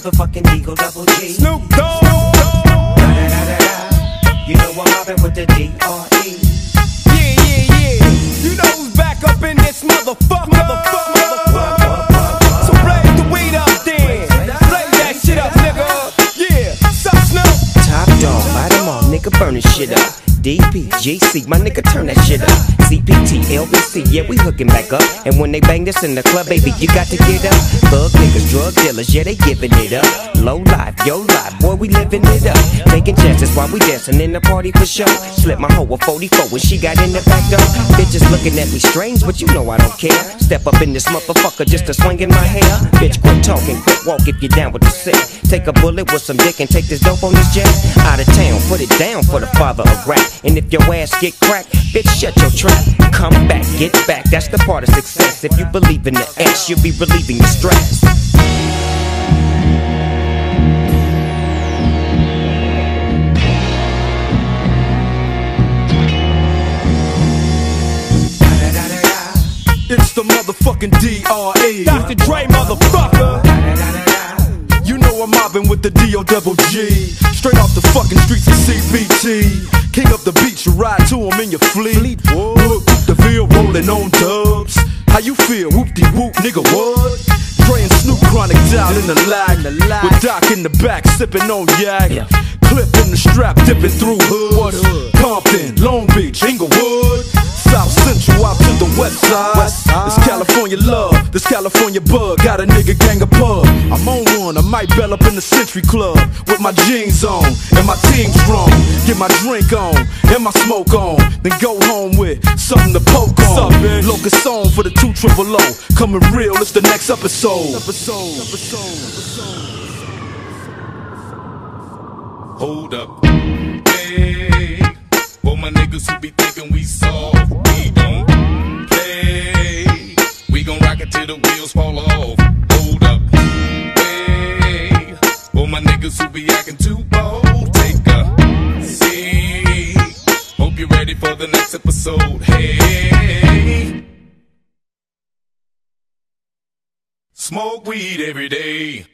motherfucking Eagle Double G. Snoop Dogg. You know I'm mobbing with the D.R.E. Yeah, yeah, yeah. You know who's back up in this motherfucker. Motherfucker, motherfucker. So blaze the weed up then. Blaze that shit up, nigga. Yeah. Sup, Snoop? Top dog, bite them all, nigga, burning shit up. DP, my nigga, turn that shit up. CPT, LBC, yeah, we hooking back up. And when they bang this in the club, baby, you got to get up. Thug niggas, drug dealers, yeah, they giving it up. Low life, yo life, boy, we living it up. Taking chances while we dancing in the party for sure. Slip my hoe a 44 when she got in the back door. Bitches looking at me strange, but you know I don't care. Step up in this motherfucker just to swing in my hair. Bitch, quit talking, quit walk if you're down with the sick. Take a bullet with some dick and take this dope on this jet. Out of town, put it down for the father of rap. And if your ass get cracked, bitch, shut your trap. Come back, get back, that's the part of success. If you believe in the ass, you'll be relieving your stress. It's the motherfucking DRE. Dr. mobbing with the D.O. double G. Straight off the fucking streets of CPT. King of the beach, you ride to him in your fleet. Look, the Ville rolling on dubs. How you feel? Whoop de whoop, nigga, what? And Snoop Chronic down in the lag. With Doc in the back, sipping on yak. Clip in the strap, dipping through hood. Compton, Long Beach, Inglewood. South Central out to the west side. This California love, this California bug. Got a nigga gang of pub. I'm on one, I might bell up in the Century Club with my jeans on and my team strong. Get my drink on and my smoke on, then go home with something to poke on. Locust song for the two triple O. Coming real, it's the next episode. Episode, episode, episode. Hold up. Hey, for my niggas who be thinking we soft, It till the wheels fall off. Hold up. Hey, for my niggas who be acting too bold, take a seat. Hope you're ready for the next episode. Hey, smoke weed every day.